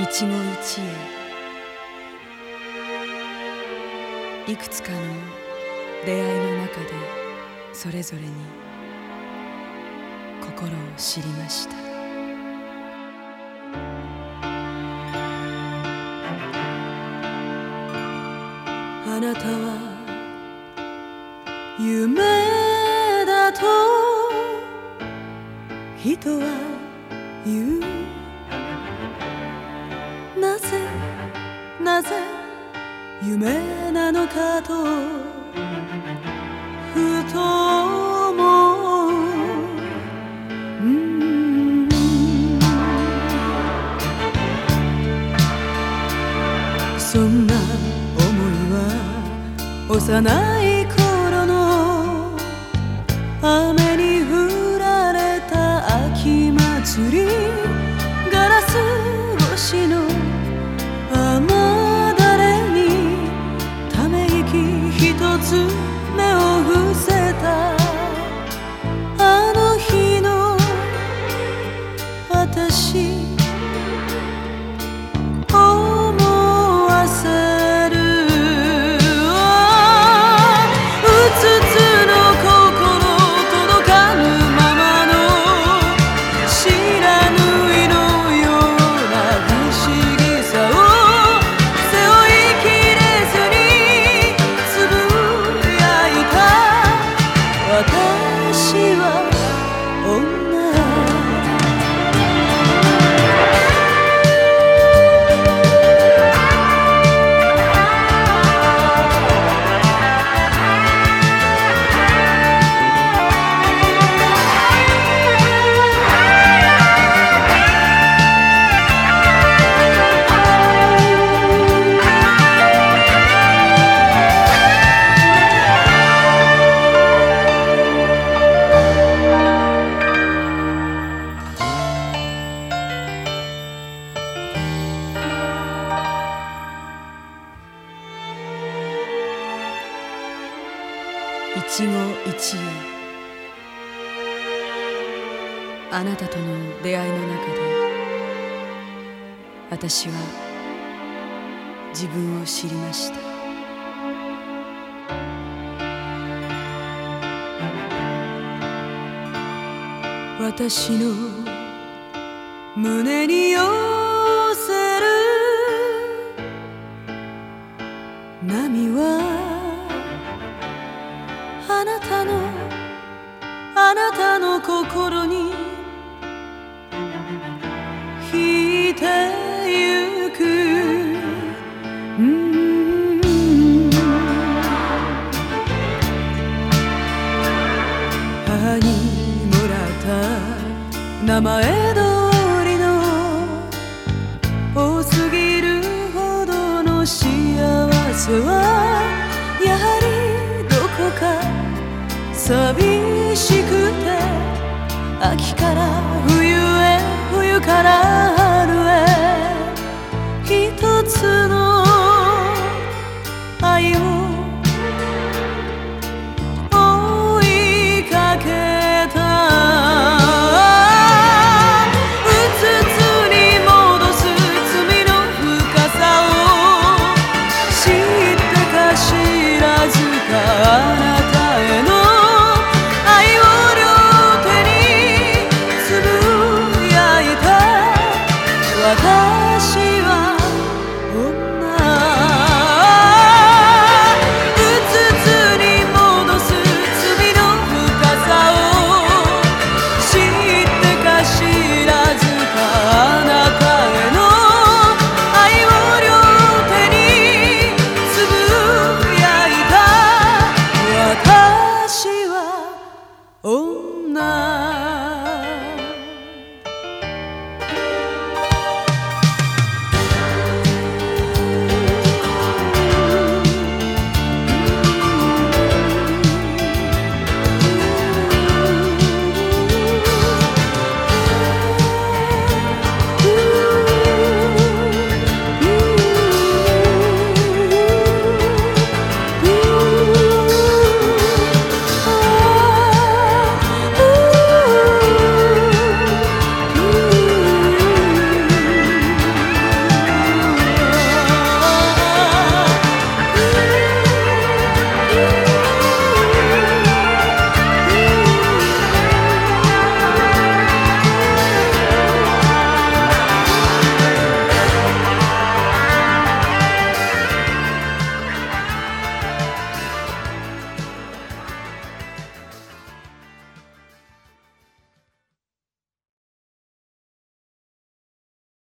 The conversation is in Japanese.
一期一会。いくつかの出会いの中でそれぞれに心を知りました。あなたは夢だと人は言う。なぜ夢なのかとふと思う。うん。そんな思いは幼い頃の雨に降られた秋祭り。一期一会。あなたとの出会いの中で私は自分を知りました。私の胸に寄せる波はあなたのあなたの心に引いてゆく。うん。母にもらった名前通寂しくて秋から冬へ冬から